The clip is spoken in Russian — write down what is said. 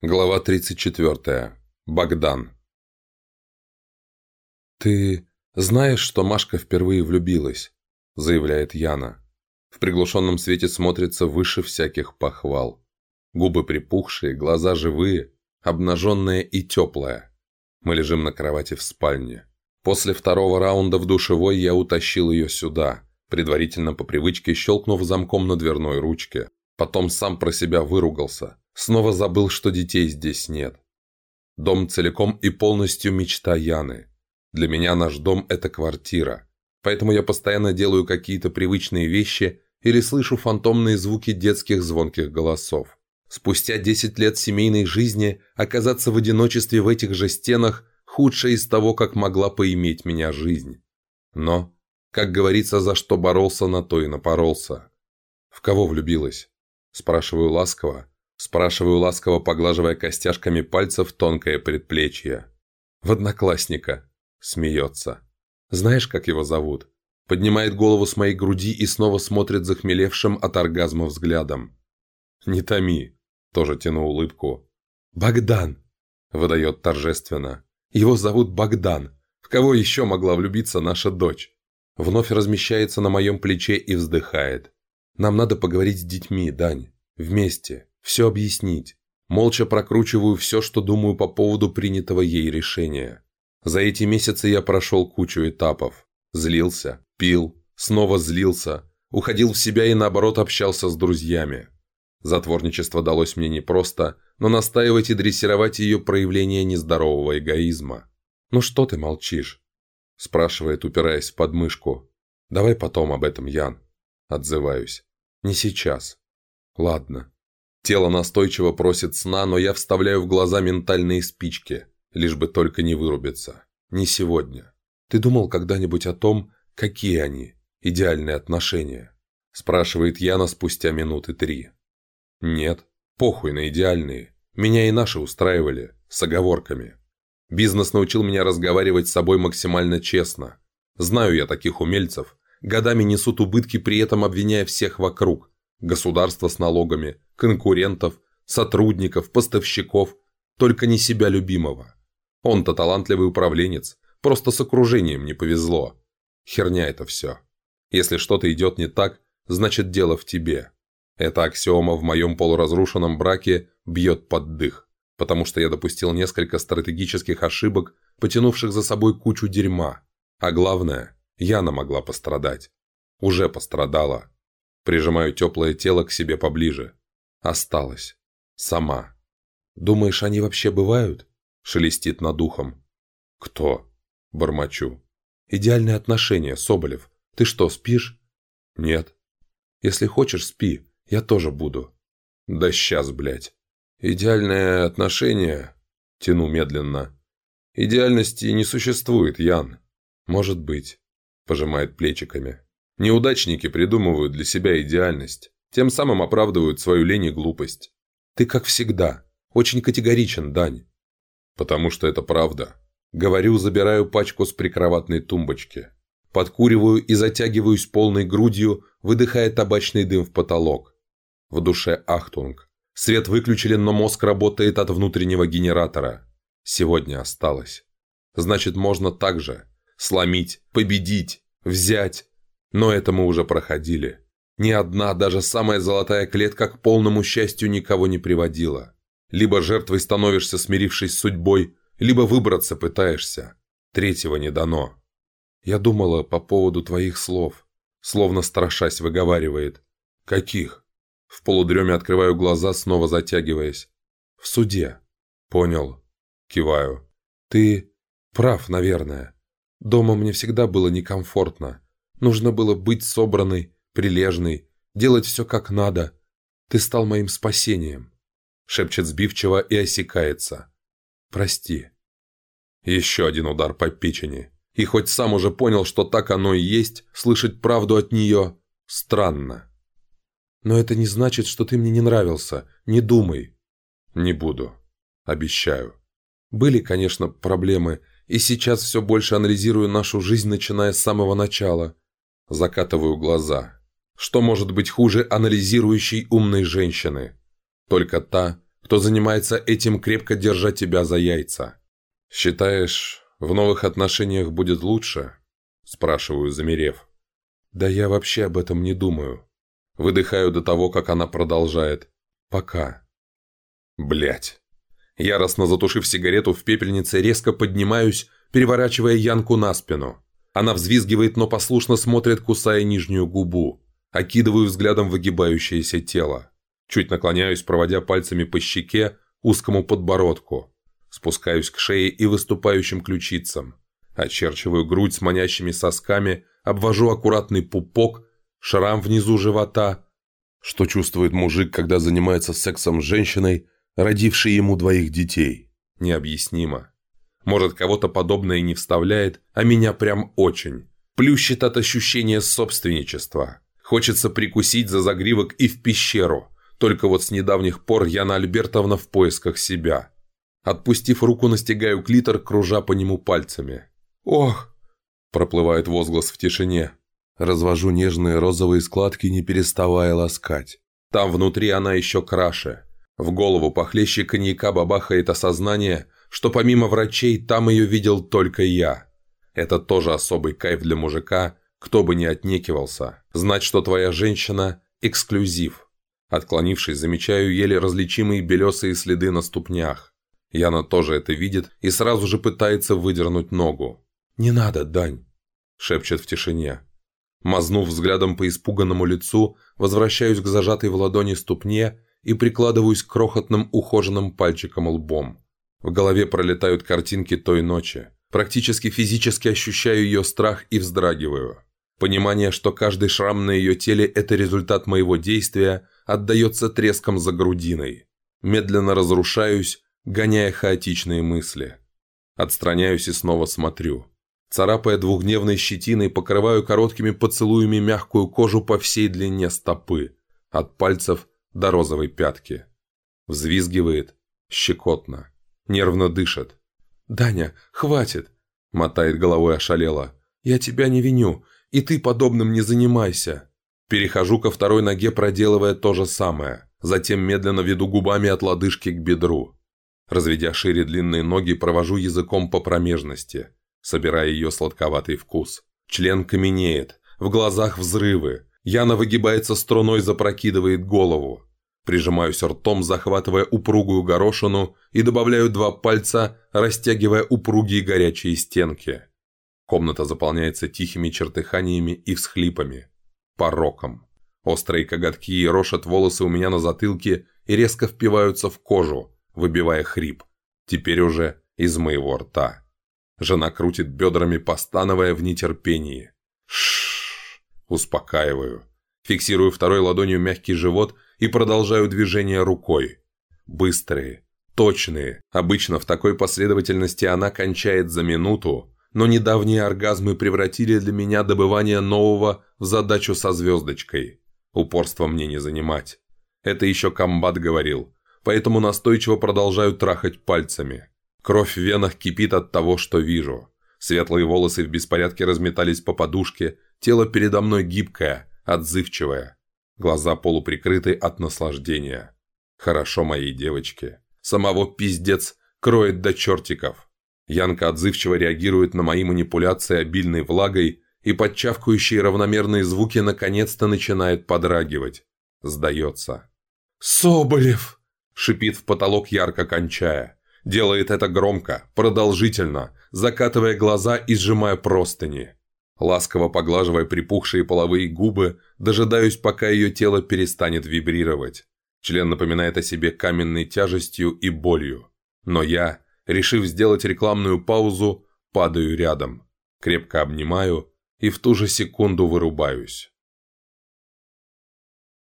Глава 34. Богдан. «Ты знаешь, что Машка впервые влюбилась?» – заявляет Яна. В приглушенном свете смотрится выше всяких похвал. Губы припухшие, глаза живые, обнаженная и теплая. Мы лежим на кровати в спальне. После второго раунда в душевой я утащил ее сюда, предварительно по привычке щелкнув замком на дверной ручке. Потом сам про себя выругался – Снова забыл, что детей здесь нет. Дом целиком и полностью мечта Яны. Для меня наш дом – это квартира. Поэтому я постоянно делаю какие-то привычные вещи или слышу фантомные звуки детских звонких голосов. Спустя 10 лет семейной жизни оказаться в одиночестве в этих же стенах – худшее из того, как могла поиметь меня жизнь. Но, как говорится, за что боролся, на то и напоролся. «В кого влюбилась?» – спрашиваю ласково, Спрашиваю ласково, поглаживая костяшками пальцев тонкое предплечье. «В одноклассника», – смеется. «Знаешь, как его зовут?» Поднимает голову с моей груди и снова смотрит захмелевшим от оргазма взглядом. «Не томи», – тоже тяну улыбку. «Богдан», – выдает торжественно. «Его зовут Богдан. В кого еще могла влюбиться наша дочь?» Вновь размещается на моем плече и вздыхает. «Нам надо поговорить с детьми, Дань. Вместе все объяснить. Молча прокручиваю все, что думаю по поводу принятого ей решения. За эти месяцы я прошел кучу этапов. Злился, пил, снова злился, уходил в себя и наоборот общался с друзьями. Затворничество далось мне непросто, но настаивать и дрессировать ее проявление нездорового эгоизма. «Ну что ты молчишь?» – спрашивает, упираясь в подмышку. «Давай потом об этом, Ян». Отзываюсь. «Не сейчас». «Ладно». Тело настойчиво просит сна, но я вставляю в глаза ментальные спички, лишь бы только не вырубиться. Не сегодня. Ты думал когда-нибудь о том, какие они, идеальные отношения? Спрашивает Яна спустя минуты три. Нет, похуй на идеальные. Меня и наши устраивали, с оговорками. Бизнес научил меня разговаривать с собой максимально честно. Знаю я таких умельцев. Годами несут убытки, при этом обвиняя всех вокруг. Государство с налогами, конкурентов, сотрудников, поставщиков, только не себя любимого. Он-то талантливый управленец, просто с окружением не повезло. Херня это все. Если что-то идет не так, значит дело в тебе. Эта аксиома в моем полуразрушенном браке бьет под дых, потому что я допустил несколько стратегических ошибок, потянувших за собой кучу дерьма. А главное, Яна могла пострадать. Уже пострадала. Прижимаю теплое тело к себе поближе. Осталась. Сама. «Думаешь, они вообще бывают?» Шелестит над ухом. «Кто?» Бормочу. «Идеальные отношения, Соболев. Ты что, спишь?» «Нет». «Если хочешь, спи. Я тоже буду». «Да сейчас, блядь». «Идеальное отношение...» Тяну медленно. «Идеальности не существует, Ян». «Может быть», – пожимает плечиками. Неудачники придумывают для себя идеальность, тем самым оправдывают свою лень и глупость. Ты, как всегда, очень категоричен, Дань. Потому что это правда. Говорю, забираю пачку с прикроватной тумбочки. Подкуриваю и затягиваюсь полной грудью, выдыхая табачный дым в потолок. В душе ахтунг. Свет выключили, но мозг работает от внутреннего генератора. Сегодня осталось. Значит, можно так же. Сломить, победить, взять, но это мы уже проходили. Ни одна, даже самая золотая клетка к полному счастью никого не приводила. Либо жертвой становишься, смирившись с судьбой, либо выбраться пытаешься. Третьего не дано. Я думала по поводу твоих слов. Словно страшась выговаривает. Каких? В полудреме открываю глаза, снова затягиваясь. В суде. Понял. Киваю. Ты прав, наверное. Дома мне всегда было некомфортно. Нужно было быть собранной, прилежной, делать все как надо. Ты стал моим спасением. Шепчет сбивчиво и осекается. Прости. Еще один удар по печени. И хоть сам уже понял, что так оно и есть, слышать правду от нее странно. Но это не значит, что ты мне не нравился. Не думай. Не буду. Обещаю. Были, конечно, проблемы, и сейчас все больше анализирую нашу жизнь, начиная с самого начала. Закатываю глаза. Что может быть хуже анализирующей умной женщины? Только та, кто занимается этим крепко держа тебя за яйца. Считаешь, в новых отношениях будет лучше? Спрашиваю, замерев. Да я вообще об этом не думаю. Выдыхаю до того, как она продолжает. Пока. Блять. Яростно затушив сигарету в пепельнице, резко поднимаюсь, переворачивая Янку на спину. Она взвизгивает, но послушно смотрит, кусая нижнюю губу. Окидываю взглядом выгибающееся тело. Чуть наклоняюсь, проводя пальцами по щеке, узкому подбородку. Спускаюсь к шее и выступающим ключицам. Очерчиваю грудь с манящими сосками, обвожу аккуратный пупок, шрам внизу живота. Что чувствует мужик, когда занимается сексом с женщиной, родившей ему двоих детей? Необъяснимо. Может, кого-то подобное не вставляет, а меня прям очень. Плющит от ощущения собственничества. Хочется прикусить за загривок и в пещеру. Только вот с недавних пор Яна Альбертовна в поисках себя. Отпустив руку, настигаю клитор, кружа по нему пальцами. «Ох!» – проплывает возглас в тишине. Развожу нежные розовые складки, не переставая ласкать. Там внутри она еще краше. В голову похлеще коньяка бабахает осознание, что помимо врачей там ее видел только я. Это тоже особый кайф для мужика, кто бы ни отнекивался. Знать, что твоя женщина – эксклюзив. Отклонившись, замечаю еле различимые белесые следы на ступнях. Яна тоже это видит и сразу же пытается выдернуть ногу. «Не надо, Дань!» – шепчет в тишине. Мазнув взглядом по испуганному лицу, возвращаюсь к зажатой в ладони ступне и прикладываюсь к крохотным ухоженным пальчикам лбом. В голове пролетают картинки той ночи. Практически физически ощущаю ее страх и вздрагиваю. Понимание, что каждый шрам на ее теле – это результат моего действия, отдается треском за грудиной. Медленно разрушаюсь, гоняя хаотичные мысли. Отстраняюсь и снова смотрю. Царапая двухдневной щетиной, покрываю короткими поцелуями мягкую кожу по всей длине стопы, от пальцев до розовой пятки. Взвизгивает, щекотно, нервно дышит. «Даня, хватит!» – мотает головой ошалела. «Я тебя не виню. И ты подобным не занимайся. Перехожу ко второй ноге, проделывая то же самое. Затем медленно веду губами от лодыжки к бедру. Разведя шире длинные ноги, провожу языком по промежности, собирая ее сладковатый вкус. Член каменеет, в глазах взрывы. Яна выгибается струной, запрокидывает голову. Прижимаюсь ртом, захватывая упругую горошину и добавляю два пальца, растягивая упругие горячие стенки. Комната заполняется тихими чертыханиями и всхлипами. Пороком. Острые коготки рошат волосы у меня на затылке и резко впиваются в кожу, выбивая хрип. Теперь уже из моего рта. Жена крутит бедрами, постановая в нетерпении. Шш. Успокаиваю. Фиксирую второй ладонью мягкий живот и продолжаю движение рукой. Быстрые, точные. Обычно в такой последовательности она кончает за минуту, но недавние оргазмы превратили для меня добывание нового в задачу со звездочкой. Упорство мне не занимать. Это еще комбат говорил, поэтому настойчиво продолжаю трахать пальцами. Кровь в венах кипит от того, что вижу. Светлые волосы в беспорядке разметались по подушке, тело передо мной гибкое, отзывчивое. Глаза полуприкрыты от наслаждения. Хорошо моей девочке. Самого пиздец кроет до чертиков. Янка отзывчиво реагирует на мои манипуляции обильной влагой и подчавкающие равномерные звуки наконец-то начинает подрагивать. Сдается. «Соболев!» – шипит в потолок, ярко кончая. Делает это громко, продолжительно, закатывая глаза и сжимая простыни. Ласково поглаживая припухшие половые губы, дожидаюсь, пока ее тело перестанет вибрировать. Член напоминает о себе каменной тяжестью и болью. Но я Решив сделать рекламную паузу, падаю рядом, крепко обнимаю и в ту же секунду вырубаюсь.